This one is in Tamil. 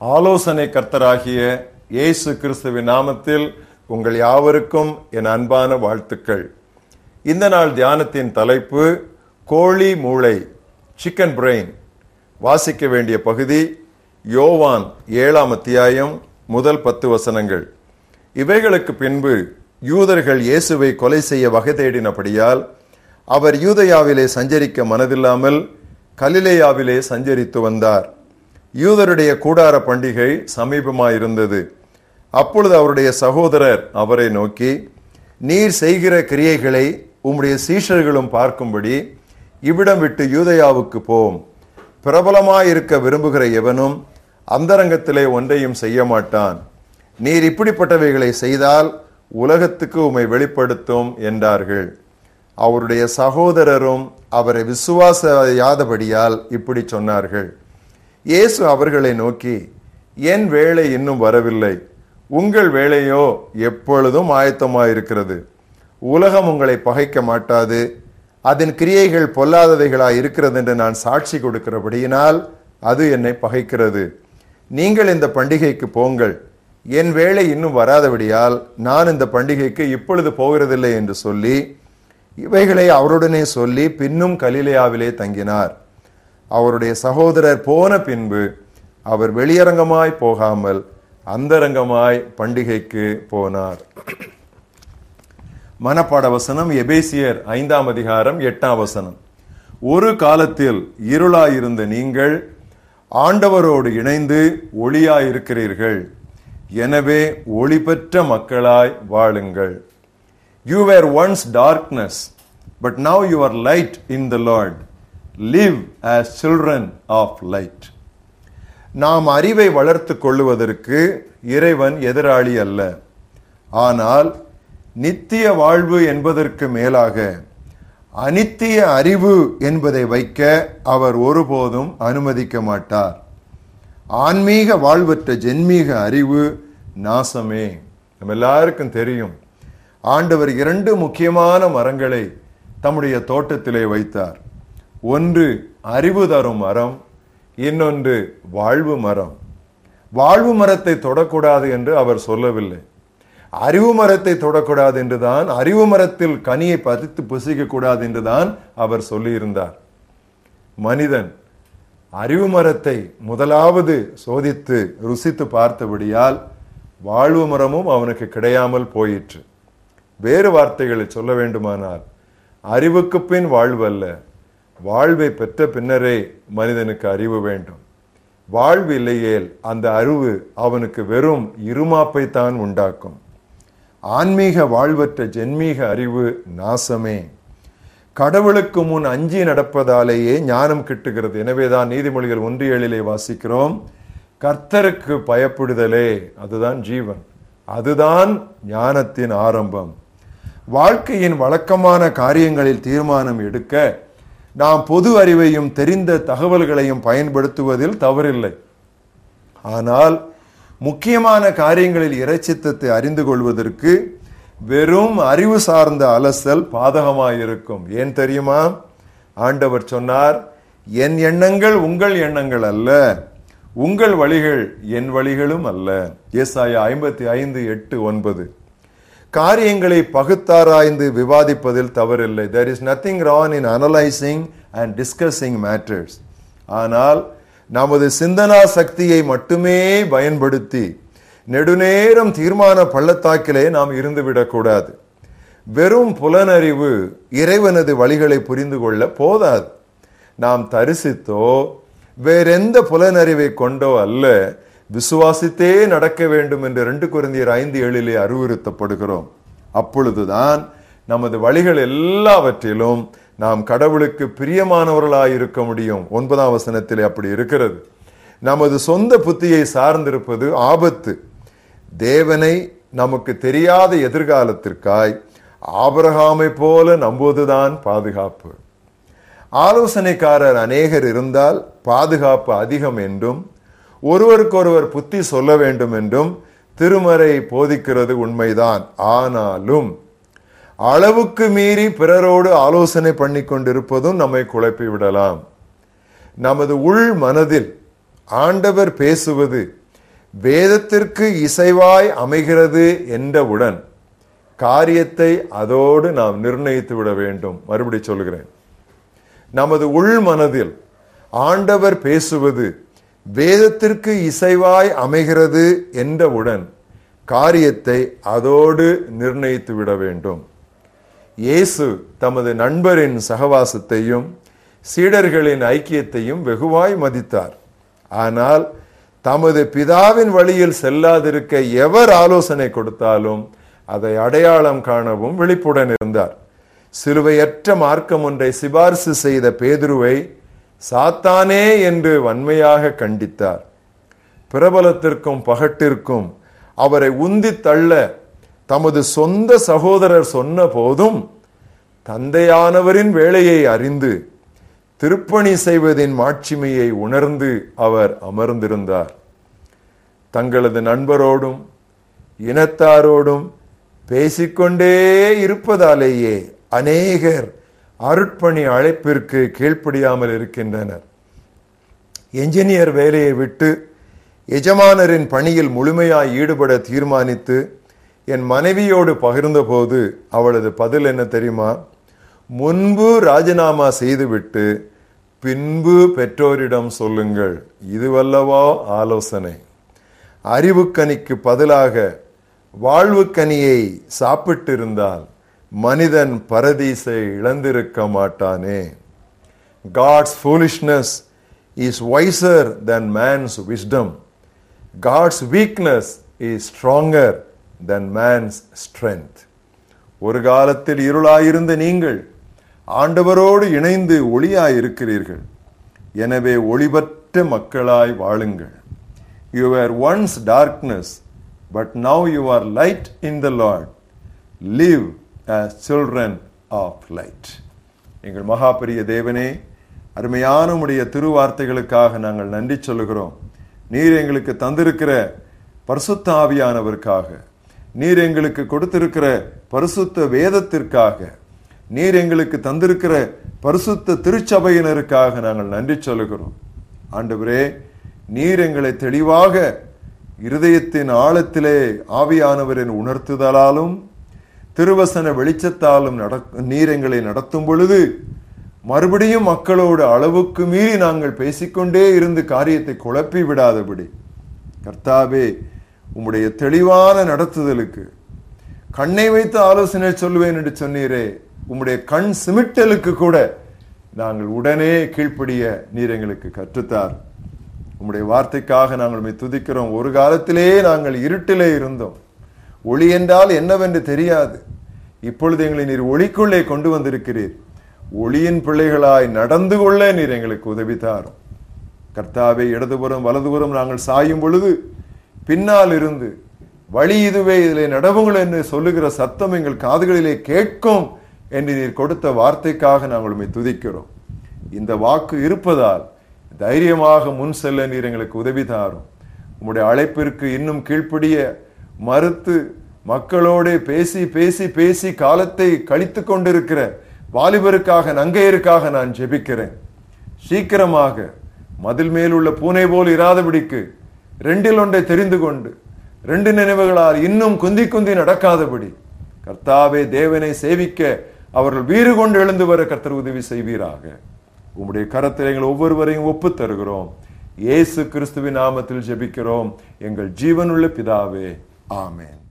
ஆலோசனை கர்த்தராகிய இயேசு கிறிஸ்துவின் நாமத்தில் உங்கள் யாவருக்கும் என் அன்பான வாழ்த்துக்கள். இந்த நாள் தியானத்தின் தலைப்பு கோழி மூளை சிக்கன் பிரெயின் வாசிக்க வேண்டிய பகுதி யோவான் ஏழாம் அத்தியாயம் முதல் பத்து வசனங்கள். இவைகளுக்கு பின்பு யூதர்கள் இயேசுவை கொலை செய்ய வகை தேடினபடியால் அவர் யூதயாவிலே சஞ்சரிக்க மனதில்லாமல் கலிலேயாவிலே சஞ்சரித்து வந்தார். யூதருடைய கூடார பண்டிகை சமீபமாயிருந்தது. அப்பொழுது அவருடைய சகோதரர் அவரை நோக்கி நீர் செய்கிற கிரியைகளை உம்முடைய சீஷர்களும் பார்க்கும்படி இவ்விடம் விட்டு யூதயாவுக்கு போம் பிரபலமாயிருக்க விரும்புகிற எவனும் அந்தரங்கத்திலே ஒன்றையும் செய்ய மாட்டான். நீர் இப்படிப்பட்டவைகளை செய்தால் உலகத்துக்கு உம்மை வெளிப்படுத்தும் என்றார்கள். அவருடைய சகோதரரும் அவரை விசுவாசையாதபடியால் இப்படி சொன்னார்கள். இயேசு அவர்களை நோக்கி என் வேலை இன்னும் வரவில்லை. உங்கள் வேலையோ எப்பொழுதும் ஆயத்தமாயிருக்கிறது. உலகம் உங்களை பகைக்க மாட்டாது. அதன் கிரியைகள் பொல்லாதவைகளாய் இருக்கிறது என்று நான் சாட்சி கொடுக்கிறபடியினால் அது என்னை பகைக்கிறது. நீங்கள் இந்த பண்டிகைக்கு போங்கள். என் வேலை இன்னும் வராதபடியால் நான் இந்த பண்டிகைக்கு இப்பொழுது போகிறதில்லை என்று சொல்லி இவைகளை அவருடனே சொல்லி பின்னும் கலிலேயாவிலே தங்கினார். அவருடைய சகோதரர் போன பின்பு அவர் வெளியரங்கமாய் போகாமல் அந்தரங்கமாய் பண்டிகைக்கு போனார். மனப்பாட வசனம் எபேசியர் ஐந்தாம் அதிகாரம் எட்டாம் வசனம். ஒரு காலத்தில் இருளாயிருந்த நீங்கள் ஆண்டவரோடு இணைந்து ஒளியாயிருக்கிறீர்கள். எனவே ஒளி பெற்ற மக்களாய் வாழுங்கள். You were once darkness but now you are light in the Lord live as children of light நாம் அறிவை வளர்த்து கொள்ளுவதற்கு இறைவன் எதிராளி அல்ல. ஆனால் நித்திய வாழ்வு என்பதற்கு மேலாக அனித்திய அறிவு என்பதை வைக்க அவர் ஒருபோதும் அனுமதிக்க மாட்டார். ஆன்மீக வாழ்வற்ற ஜென்மீக அறிவு நாசமே. நம்ம எல்லாருக்கும் தெரியும். ஆண்டவர் இரண்டு முக்கியமான மரங்களை தம்முடைய தோட்டத்திலே வைத்தார். ஒன்று அறிவு தரும் மரம் இன்னொன்று வாழ்வு மரம். வாழ்வு மரத்தை தொடக்கூடாது என்று அவர் சொல்லவில்லை. அறிவு மரத்தை தொடக்கூடாது என்றுதான் அறிவு மரத்தில் கனியை பதித்து புசிக்க கூடாது என்றுதான் அவர் சொல்லியிருந்தார். மனிதன் அறிவு மரத்தை முதலாவது சோதித்து ருசித்து பார்த்தபடியால் வாழ்வு மரமும் அவனுக்கு கிடையாமல் போயிற்று. வேறு வார்த்தைகளை சொல்ல வேண்டுமானால் அறிவுக்கு பின் வாழ்வு அல்ல. வாழ்வை பெற்ற பின்னரே மனிதனுக்கு அறிவு வேண்டும். வாழ்வு இல்லையேல் அந்த அறிவு அவனுக்கு வெறும் இருமாப்பை தான் உண்டாக்கும். ஆன்மீக வாழ்வற்ற ஜென்மீக அறிவு நாசமே. கடவுளுக்கு முன் அஞ்சி நடப்பதாலேயே ஞானம் கிட்டுகிறது. எனவேதான் நீதிமொழிகள் ஒன்று ஏழிலே வாசிக்கிறோம் கர்த்தருக்கு பயப்படுதலே. அதுதான் ஜீவன். அதுதான் ஞானத்தின் ஆரம்பம். வாழ்க்கையின் வழக்கமான காரியங்களில் தீர்மானம் எடுக்க நாம் பொது அறிவையும் தெரிந்த தகவல்களையும் பயன்படுத்துவதில் தவறில்லை. ஆனால் முக்கியமான காரியங்களில் இறைச்சித்தத்தை அறிந்து கொள்வதற்கு வெறும் அறிவு சார்ந்த அலசல் பாதகமாயிருக்கும். ஏன் தெரியுமா? ஆண்டவர் சொன்னார் என் எண்ணங்கள் உங்கள் எண்ணங்கள் அல்ல உங்கள் வழிகள் என் வழிகளும் அல்ல. ஏசாயா ஐம்பத்தி ஐந்து எட்டு ஒன்பது. காரியங்களை பகுத்தாராய்ந்து விவாதிப்பதில் தவறில்லை. There is nothing wrong in analysing and discussing matters ஆனால் நமது சிந்தனா சக்தியை மட்டுமே பயன்படுத்தி நெடுநேரம் தீர்மான பள்ளத்தாக்கிலே நாம் இருந்துவிடக்கூடாது வெறும் புலனறிவு இறைவனது வழிகளை புரிந்து கொள்ள போதாது. நாம் தரிசித்தோ வேறெந்த புலனறிவை கொண்டோ அல்ல விசுவாசித்தே நடக்க வேண்டும் என்று ரெண்டு குருந்தியர் ஐந்து ஏழிலே அறிவுறுத்தப்படுகிறோம். அப்பொழுதுதான் நமது வழிகள் எல்லாவற்றிலும் நாம் கடவுளுக்கு பிரியமானவர்களாய் இருக்க முடியும். ஒன்பதாம் வசனத்திலே அப்படி இருக்கிறது. நமது சொந்த புத்தியை சார்ந்திருப்பது ஆபத்து. தேவனை நமக்கு தெரியாத எதிர்காலத்திற்காய் ஆபரகாமை போல நம்புவதுதான் பாதுகாப்பு. ஆலோசனைக்காரர் அநேகர் இருந்தால் பாதுகாப்பு அதிகம் என்றும் ஒருவருக்கொருவர் புத்தி சொல்ல வேண்டும் என்றும் திருமறை போதிக்கிறது உண்மைதான். ஆனாலும் அளவுக்கு மீறி பிறரோடு ஆலோசனை பண்ணி கொண்டிருப்பதும் நம்மை குழப்பி விடலாம். நமது உள் மனதில் ஆண்டவர் பேசுவது வேதத்திற்கு இசைவாய் அமைகிறது என்றவுடன் காரியத்தை அதோடு நாம் நிர்ணயித்து விட வேண்டும். மறுபடி சொல்கிறேன் நமது உள் மனதில் ஆண்டவர் பேசுவது வேதத்திற்கு இசைவாய் அமைகிறது என்றவுடன் காரியத்தை அதோடு நிர்ணயித்து விட வேண்டும். இயேசு தமது நண்பரின் சகவாசத்தையும் சீடர்களின் ஐக்கியத்தையும் வெகுவாய் மதித்தார். ஆனால் தமது பிதாவின் வழியில் செல்லாதிருக்க எவர் ஆலோசனை கொடுத்தாலும் அதை அடையாளம் காணவும் விழிப்புடன் இருந்தார். சிலுவையற்ற மார்க்கம் ஒன்றை சிபார்சு செய்த பேதுருவை சாத்தானே என்று வன்மையாக கண்டித்தார். பிரபலத்திற்கும் பகட்டிற்கும் அவரை உந்தி தள்ள தமது சொந்த சகோதரர் சொன்ன போதும் தந்தையானவரின் வேலையை அறிந்து திருப்பணி செய்வதின் மாட்சிமையை உணர்ந்து அவர் அமர்ந்திருந்தார். தங்களது நண்பரோடும் இனத்தாரோடும் பேசிக்கொண்டே இருப்பதாலேயே அநேகர் அருட்பணி அழைப்பிற்கு கீழ்ப்படியாமல் இருக்கின்றனர். என்ஜினியர் வேலையை விட்டு எஜமானரின் பணியில் முழுமையாய் ஈடுபட தீர்மானித்து என் மனைவியோடு பகிர்ந்தபோது அவளது பதில் என்ன தெரியுமா? முன்பு ராஜினாமா செய்துவிட்டு பின்பு பெற்றோரிடம் சொல்லுங்கள். இதுவல்லவா ஆலோசனை. அறிவுக்கனிக்கு பதிலாக வாழ்வுக்கனியை சாப்பிட்டிருந்தால் மனிதன் பரதீசை இழந்திருக்க மாட்டானே. God's foolishness is wiser than man's wisdom God's weakness is stronger than man's strength ஒரு காலத்தில் இருளாயிருந்த நீங்கள் ஆண்டவரோடு இணைந்து ஒளியாய் இருக்கிறீர்கள் எனவே ஒளிபற்ற மக்களாய் வாழுங்கள். You are once darkness but now you are light in the Lord live as children of light. எங்கள் மகாபெரிய தேவனே அருமையான உடைய திருவார்த்தைகளுக்காக நாங்கள் நன்றி சொல்லுகிறோம். நீர் எங்களுக்கு தந்திருக்கிற பரிசுத்த ஆவியானவருக்காக நீர் எங்களுக்கு கொடுத்திருக்கிற பரிசுத்த வேதத்திற்காக நீர் எங்களுக்கு தந்திருக்கிற பரிசுத்த திருச்சபையினருக்காக நாங்கள் நன்றி சொல்லுகிறோம். ஆண்டவரே நீர் எங்களை தெளிவாக இருதயத்தின் ஆழத்திலே ஆவியானவரின் உணர்த்துதலாலும் திருவசன வெளிச்சத்தாலும் நடக்- நீர் எங்களை நடத்தும் பொழுது மறுபடியும் மக்களோடு அளவுக்கு மீறி நாங்கள் பேசிக்கொண்டே இருந்து காரியத்தை குழப்பி விடாதபடி. கர்த்தாவே உம்முடைய தெளிவான நடத்துதலுக்கு கண்ணை வைத்து ஆலோசனை சொல்லுவேன் என்று சொன்னீரே உம்முடைய கண் சிமிட்டலுக்கு கூட நாங்கள் உடனே கீழ்ப்படிய நீர் எங்களுக்கு கற்றுத்தார். உம்முடைய வார்த்தைக்காக நாங்கள் துதிக்கிறோம். ஒரு காலத்திலே நாங்கள் இருட்டிலே இருந்தோம். ஒளி என்றால் என்னவென்று தெரியாது. இப்பொழுது எங்களை நீர் ஒளிக்குள்ளே கொண்டு வந்திருக்கிறீர். ஒளியின் பிள்ளைகளாய் நடந்து கொள்ள நீர் எங்களுக்கு உதவி தாரும். கர்த்தாவை இடதுபுறம் வலதுபுறம் நாங்கள் சாயும் பொழுது பின்னால் இருந்து வழி இதுவே இதிலே நடவுங்கள் என்று சொல்லுகிற சத்தம் எங்கள் காதுகளிலே கேட்கும் என்று நீர் கொடுத்த வார்த்தைக்காக நாங்கள் உண்மை துதிக்கிறோம். இந்த வாக்கு இருப்பதால் தைரியமாக முன் செல்ல நீர் எங்களுக்கு உதவி தாரும். உம்முடைய அழைப்பிற்கு இன்னும் கீழ்ப்படிய மறுத்து மக்களோடே பேசி பேசி பேசி காலத்தை கழித்து கொண்டிருக்கிற வாலிபருக்காக நங்கையருக்காக நான் ஜெபிக்கிறேன். சீக்கிரமாக மதில் மேல் உள்ள பூனை போல் இராதபடிக்கு ரெண்டில் ஒன்றை தெரிந்து கொண்டு ரெண்டு நினைவுகளால் இன்னும் குந்தி குந்தி நடக்காதபடி கர்த்தாவே தேவனை சேவிக்க அவர்கள் வீறு கொண்டு எழுந்து வர கர்த்தர் உதவி செய்வீராக. உம்முடைய கரத்தில் எங்கள் ஒவ்வொருவரையும் ஒப்பு தருகிறோம். இயேசு கிறிஸ்துவின் நாமத்தில் ஜெபிக்கிறோம். எங்கள் ஜீவனுள்ள பிதாவே Amen.